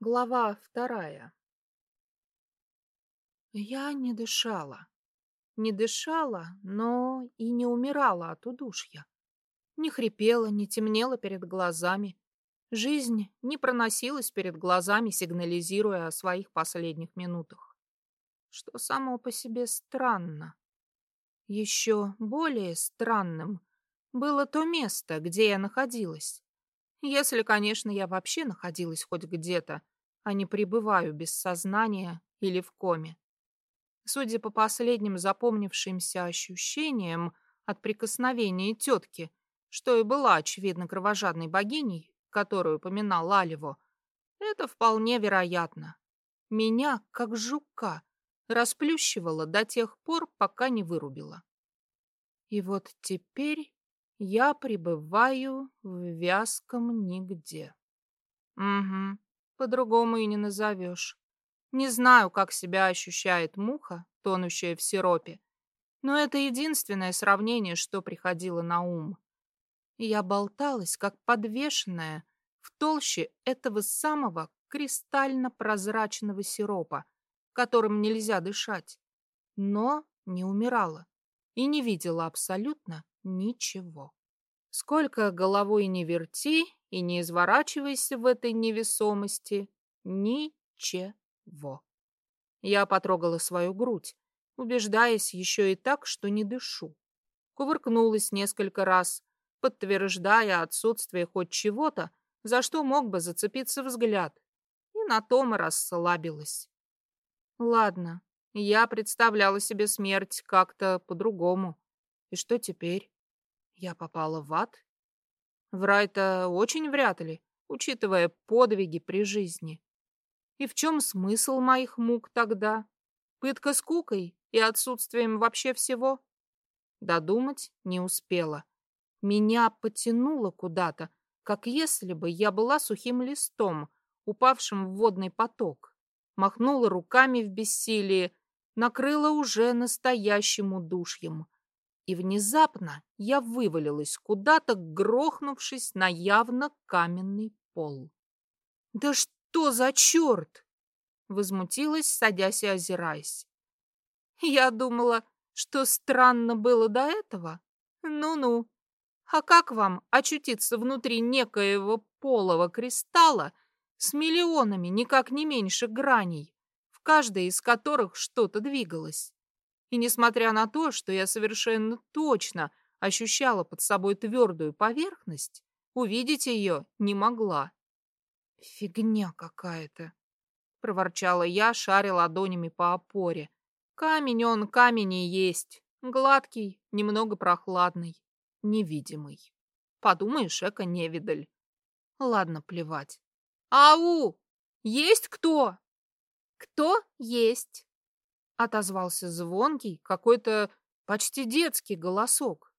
Глава вторая. Я не дышала. Не дышала, но и не умирала от удушья. Не хрипела, не темнела перед глазами. Жизнь не проносилась перед глазами, сигнализируя о своих последних минутах. Что само по себе странно. Еще более странным было то место, где я находилась. Если, конечно, я вообще находилась хоть где-то, а не пребываю без сознания или в коме. Судя по последним запомнившимся ощущениям от прикосновения тетки, что и была, очевидно, кровожадной богиней, которую упоминал Алево, это вполне вероятно. Меня, как жука, расплющивало до тех пор, пока не вырубило. И вот теперь я пребываю в вязком нигде. Угу, по-другому и не назовешь. Не знаю, как себя ощущает муха, тонущая в сиропе, но это единственное сравнение, что приходило на ум. я болталась, как подвешенная, в толще этого самого кристально-прозрачного сиропа, которым нельзя дышать, но не умирала и не видела абсолютно ничего. Сколько головой не верти и не изворачивайся в этой невесомости, ничего. Я потрогала свою грудь, убеждаясь еще и так, что не дышу. Кувыркнулась несколько раз, подтверждая отсутствие хоть чего-то, за что мог бы зацепиться взгляд, и на том расслабилась. Ладно, я представляла себе смерть как-то по-другому. И что теперь? Я попала в ад? В рай-то очень вряд ли, учитывая подвиги при жизни. И в чем смысл моих мук тогда? Пытка скукой и отсутствием вообще всего? Додумать не успела. Меня потянуло куда-то, как если бы я была сухим листом, упавшим в водный поток. Махнула руками в бессилии, накрыла уже настоящим удушьем — и внезапно я вывалилась куда-то, грохнувшись на явно каменный пол. «Да что за черт?» — возмутилась, садясь и озираясь. «Я думала, что странно было до этого. Ну-ну. А как вам очутиться внутри некоего полого кристалла с миллионами, никак не меньше граней, в каждой из которых что-то двигалось?» И несмотря на то, что я совершенно точно ощущала под собой твердую поверхность, увидеть ее не могла. «Фигня какая-то», — проворчала я, шаря ладонями по опоре. «Камень он камень и есть, гладкий, немного прохладный, невидимый. Подумаешь, эко-невидаль. Ладно, плевать. Ау! Есть кто?» «Кто есть?» Отозвался звонкий, какой-то почти детский голосок.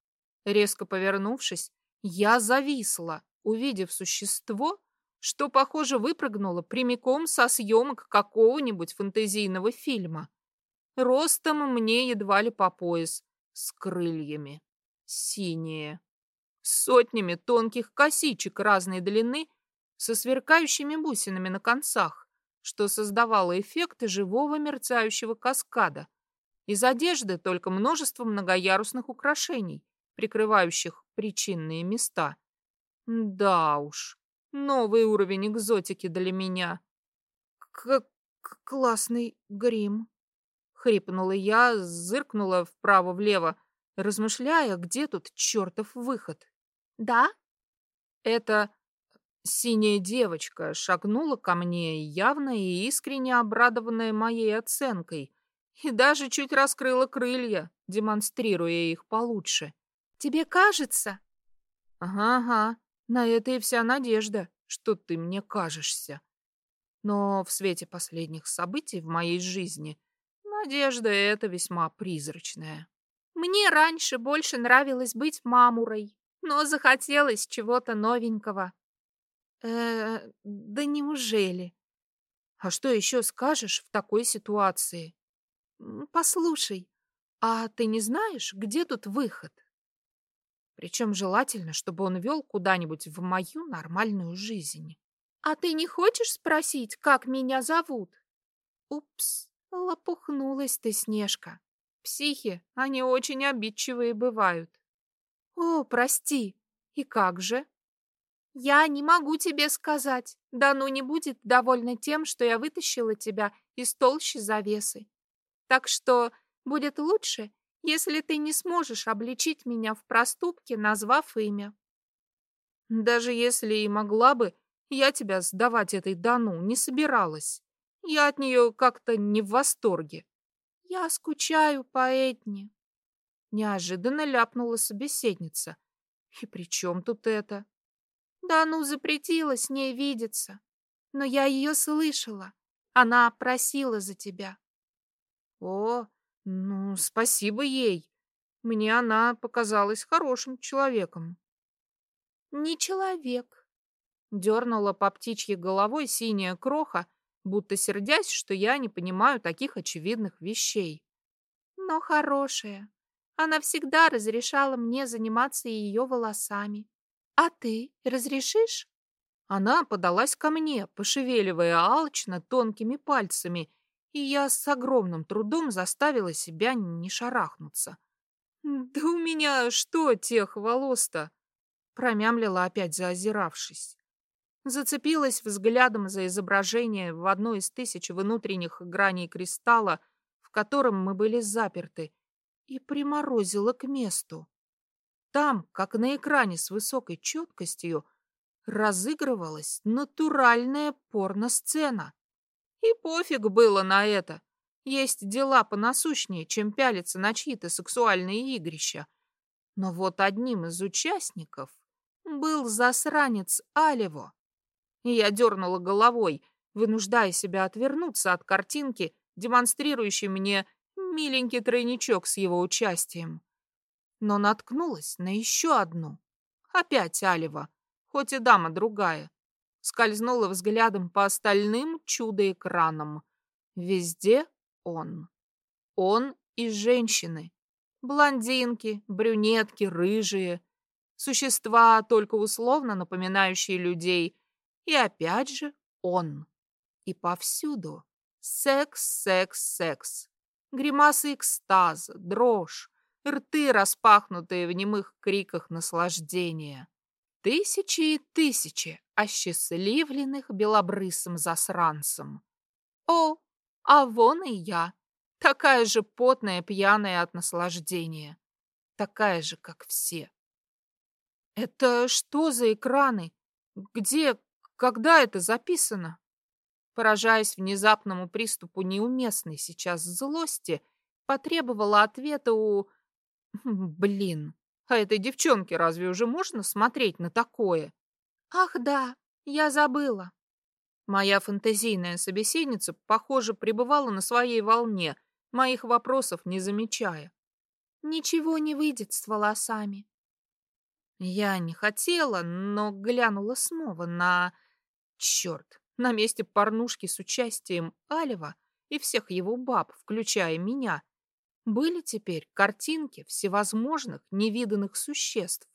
Резко повернувшись, я зависла, увидев существо, что, похоже, выпрыгнуло прямиком со съемок какого-нибудь фэнтезийного фильма. Ростом мне едва ли по пояс, с крыльями, синие, сотнями тонких косичек разной длины, со сверкающими бусинами на концах, что создавало эффект живого мерцающего каскада. Из одежды только множество многоярусных украшений, прикрывающих причинные места. Да уж, новый уровень экзотики для меня. К классный грим. Хрипнула я, зыркнула вправо-влево, размышляя, где тут чертов выход. Да? Это Синяя девочка шагнула ко мне, явно и искренне обрадованная моей оценкой, и даже чуть раскрыла крылья, демонстрируя их получше. «Тебе кажется?» «Ага-ага, на это и вся надежда, что ты мне кажешься. Но в свете последних событий в моей жизни надежда эта весьма призрачная». «Мне раньше больше нравилось быть мамурой, но захотелось чего-то новенького», э да неужели? А что еще скажешь в такой ситуации? Послушай, а ты не знаешь, где тут выход? Причем желательно, чтобы он вел куда-нибудь в мою нормальную жизнь. А ты не хочешь спросить, как меня зовут? Упс, лопухнулась ты, Снежка. Психи, они очень обидчивые бывают. О, прости. И как же? Я не могу тебе сказать. Да ну не будет довольна тем, что я вытащила тебя из толщи завесы. Так что будет лучше, если ты не сможешь обличить меня в проступке, назвав имя. Даже если и могла бы, я тебя сдавать этой Дану не собиралась. Я от нее как-то не в восторге. Я скучаю по Этне. Неожиданно ляпнула собеседница. И при чем тут это? Да ну запретила с ней видеться. Но я ее слышала. Она просила за тебя. О, ну, спасибо ей. Мне она показалась хорошим человеком. Не человек. Дернула по птичьей головой синяя кроха, будто сердясь, что я не понимаю таких очевидных вещей. Но хорошая. Она всегда разрешала мне заниматься ее волосами. А ты разрешишь? Она подалась ко мне, пошевеливая алчно тонкими пальцами, и я с огромным трудом заставила себя не шарахнуться. «Да у меня что тех волос-то?» промямлила опять заозиравшись. Зацепилась взглядом за изображение в одной из тысяч внутренних граней кристалла, в котором мы были заперты, и приморозила к месту. Там, как на экране с высокой четкостью, разыгрывалась натуральная порно-сцена. И пофиг было на это. Есть дела понасущнее, чем пялиться на чьи-то сексуальные игрища. Но вот одним из участников был засранец Алево. Я дернула головой, вынуждая себя отвернуться от картинки, демонстрирующей мне миленький тройничок с его участием но наткнулась на еще одну. Опять Алева, хоть и дама другая. Скользнула взглядом по остальным чудо-экранам. Везде он. Он и женщины. Блондинки, брюнетки, рыжие. Существа, только условно напоминающие людей. И опять же он. И повсюду секс, секс, секс. Гримасы экстаза, дрожь, рты распахнутые в немых криках наслаждения. Тысячи и тысячи осчастливленных белобрысым засранцем. О, а вон и я, такая же потная, пьяная от наслаждения, такая же, как все. Это что за экраны? Где, когда это записано? Поражаясь внезапному приступу неуместной сейчас злости, потребовала ответа у Блин, а этой девчонке разве уже можно смотреть на такое? Ах да, я забыла. Моя фантазийная собеседница, похоже, пребывала на своей волне, моих вопросов не замечая. Ничего не выйдет с волосами. Я не хотела, но глянула снова на... Черт, на месте порнушки с участием Алева и всех его баб, включая меня, были теперь картинки всевозможных невиданных существ,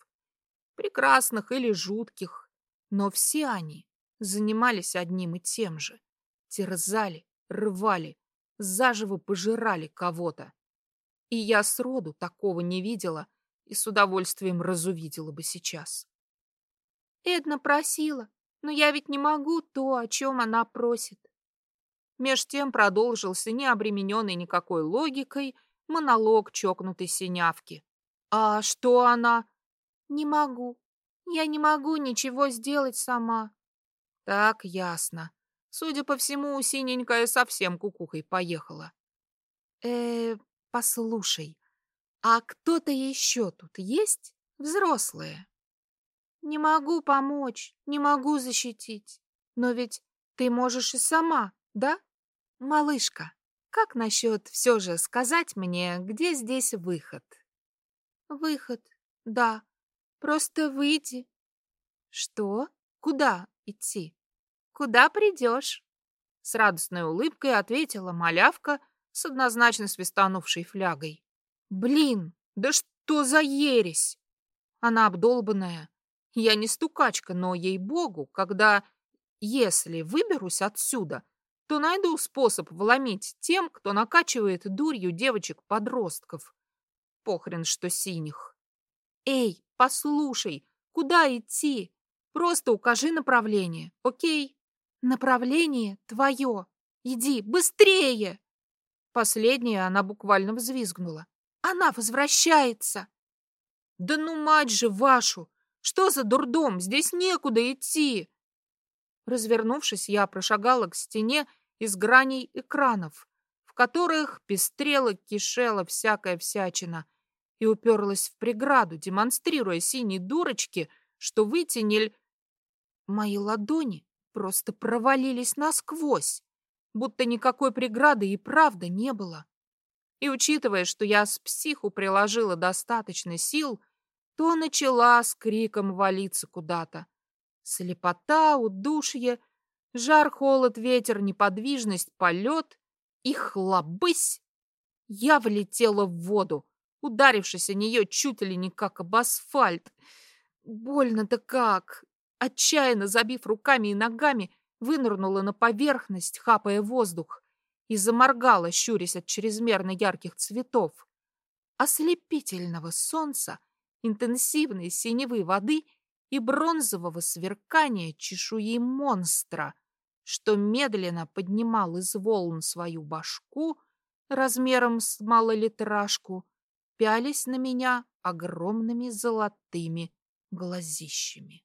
прекрасных или жутких, но все они занимались одним и тем же. Терзали, рвали, заживо пожирали кого-то. И я сроду такого не видела и с удовольствием разувидела бы сейчас. Эдна просила, но я ведь не могу то, о чем она просит. Меж тем продолжился необремененный никакой логикой монолог чокнутой синявки. «А что она?» «Не могу. Я не могу ничего сделать сама». «Так, ясно. Судя по всему, синенькая совсем кукухой поехала». «Э, послушай, а кто-то еще тут есть? Взрослые?» «Не могу помочь, не могу защитить. Но ведь ты можешь и сама, да, малышка?» Как насчет все же сказать мне, где здесь выход? Выход, да. Просто выйди. Что? Куда идти? Куда придешь? С радостной улыбкой ответила малявка с однозначно свистанувшей флягой. Блин, да что за ересь? Она обдолбанная. Я не стукачка, но, ей-богу, когда Если выберусь отсюда, то найду способ вломить тем, кто накачивает дурью девочек-подростков. Похрен, что синих. Эй, послушай, куда идти? Просто укажи направление, окей? Направление твое. Иди, быстрее! Последнее она буквально взвизгнула. Она возвращается. Да ну мать же вашу! Что за дурдом? Здесь некуда идти. Развернувшись, я прошагала к стене из граней экранов, в которых пестрела, кишела всякая всячина, и уперлась в преграду, демонстрируя синей дурочке, что вытянель... Мои ладони просто провалились насквозь, будто никакой преграды и правда не было. И учитывая, что я с психу приложила достаточно сил, то начала с криком валиться куда-то. Слепота, удушье, жар, холод, ветер, неподвижность, полет и хлобысь. Я влетела в воду, ударившись о нее чуть ли не как об асфальт. Больно-то как! Отчаянно забив руками и ногами, вынырнула на поверхность, хапая воздух, и заморгала, щурясь от чрезмерно ярких цветов. Ослепительного солнца, интенсивной синевой воды и бронзового сверкания чешуи монстра, что медленно поднимал из волн свою башку размером с малолитражку, пялись на меня огромными золотыми глазищами.